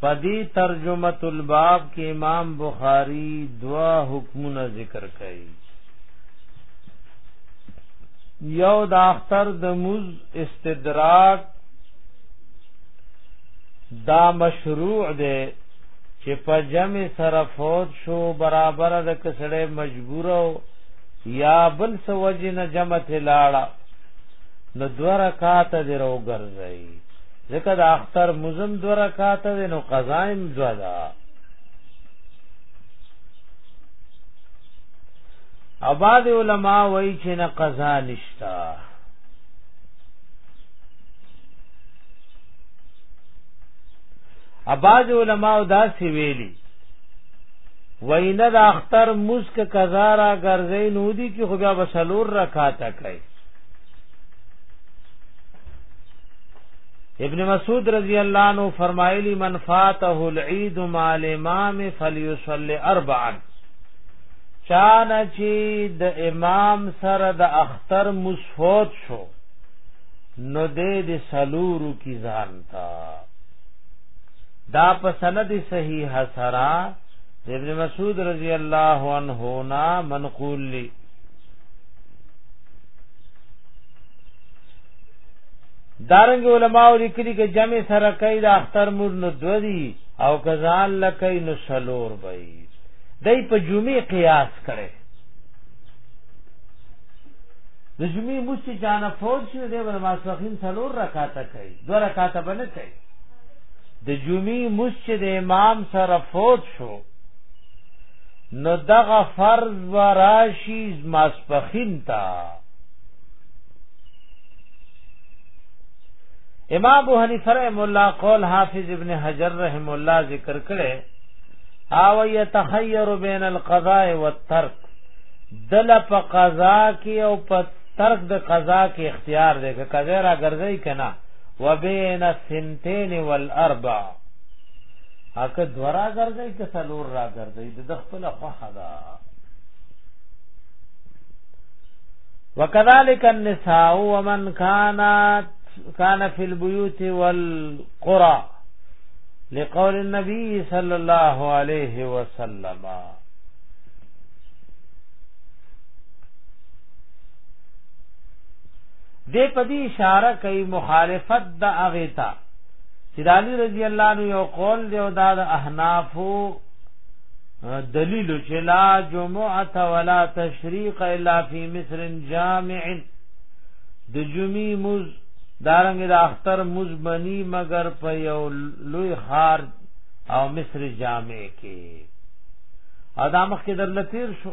پدی ترجمه الباب کې امام بخاری دوا حکمونه ذکر کړي یو د اختر د مز استدراک دا مشروع دی چې په جمع سره فوت شو برابر د کسړې مجبورو یا بل سوجنه جمع ته لاړه نو دو رکعات دی رو ګرځي ځکه د اختر مزم دو رکعات دی نو قضایم دو دا اباد علماء وای چې نه قضا نشتا اباد علماء دا سی ویلی وینه د اختر مسک قضا را ګرځي نو دي چې خو بیا بسلور رکعات کوي ابن مسعود رضی الله عنه فرمایلی من فاته العید مع الامام فليصلي اربعا چان چی د امام سره د اختر مسفوت شو نو دې د سلورو کی ځان تا دا په سند صحیح سرا ابن مسعود رضی الله عنه نا منقول لی دارنګ علماء لیکلي کې جمع سره کوي د اختر مور نو دوی او کزان لکې نو سلور بې دای په جمعې قیاس کړي د جمعې مستي جانه فوج شي د ماسخین سلور رکعاته کوي دوه رکعاته باندې کوي د جمعې مسجد امام سره فوت شو نو دغه فرض وراشي ماسپخین تا امام ابو حنیفه رحم الله قول حافظ ابن حجر رحم الله ذکر کړي او يتخير بين القضاء والترك دل په قضا کې او په ترک د قضا کې اختیار دی که قضا را ګرځي کنا وبین الثنتين والاربع اکه دورا ګرځي که څلور را ګرځي د خپل خوخه ده وکذالک النساء ومن كانت كان في البيوت والقرى لقول النبي صلى الله عليه وسلم دې په دې اشاره کوي مخالفت د اغه ته چې علی رضی الله عنه یو قول دی او دا د احنافو دلیل چې لا جمعه ولا تشریق الا فی مصر جامع د جمعې مز دارنګ د اختر مز بنی مگر په یو لوی خار او مصر جامع کې ادمخ کې درل تیر شو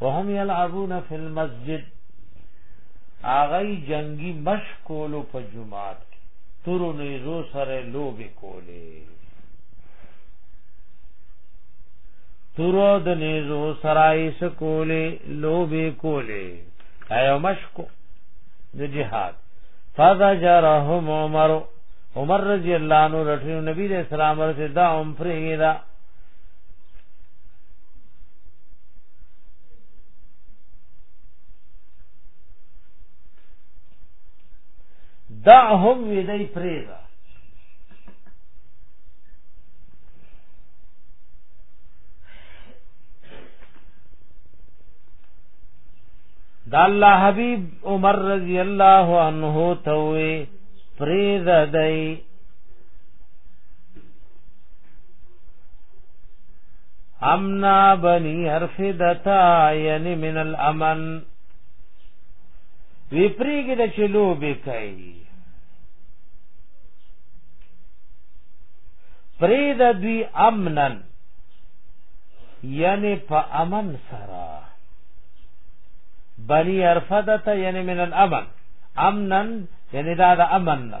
وهم يلعبون في المسجد اغی جنگی مشکولو په جمعات کې تورو نیزو سره لوبې کولې تورو د نیزو سرای سکولې لوبې کولې ایو مشکو د جهاد فذجرهم عمر عمر رضی الله عنه رسول نبی رسول الله ورته دا عمر فرغیدا دعهم ویدی پریدا دا الله حبیب عمر رضی الله عنه ته پریدا دی امنا بنی حرف دتا یعنی من الامن وی پریګی د چلو به کوي پری د دوی امنن یعنی په امن سره بنی ارفدت یعنی من الامن امنن یعنی دا د امن نه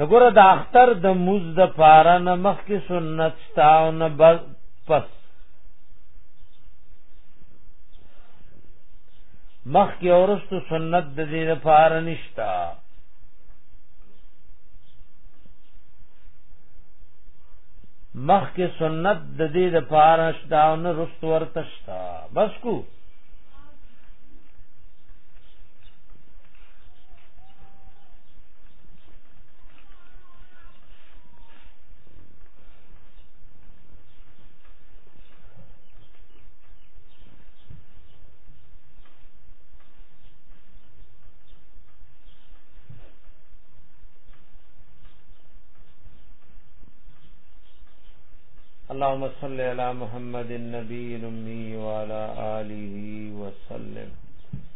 نګوره د اختر د موز د پاره نه مخکې سنت شتا او نه بس پس مخکې اورستو سنت د دې لپاره نشتا مخکې سنت د دې لپاره شتا او نه رست ورته شتا بس کو اللهم صل على محمد النبي الأمي وعلى آله وسلم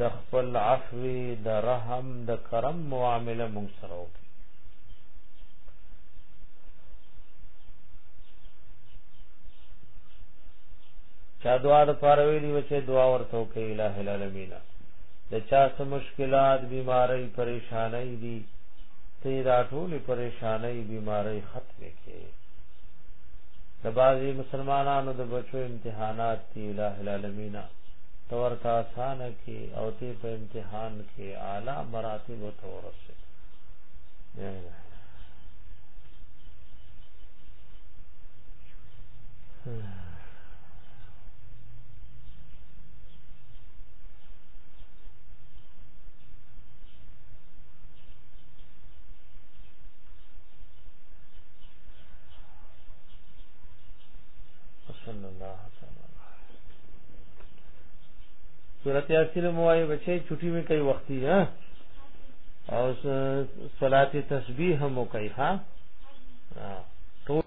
د خپل عفو د رحم د کرم معامله مونږ سره وکړي چا دعا د پاره ویلی وچه دعا ورته وکړي الٰه العالمین د چا سم مشکلات بیماری پریشانای دي ته دا ټول پریشانای بیماری ختمه د بعضی مسلمانانو د بچو امتحانات دی الہ العالمین تور تا آسان کی او تی په امتحان کې اعلی مراتب او تورسه صلی الله سورت یاسین موای بچي چټي می کوي وختي ها او صلات تسبیح هم کوي ها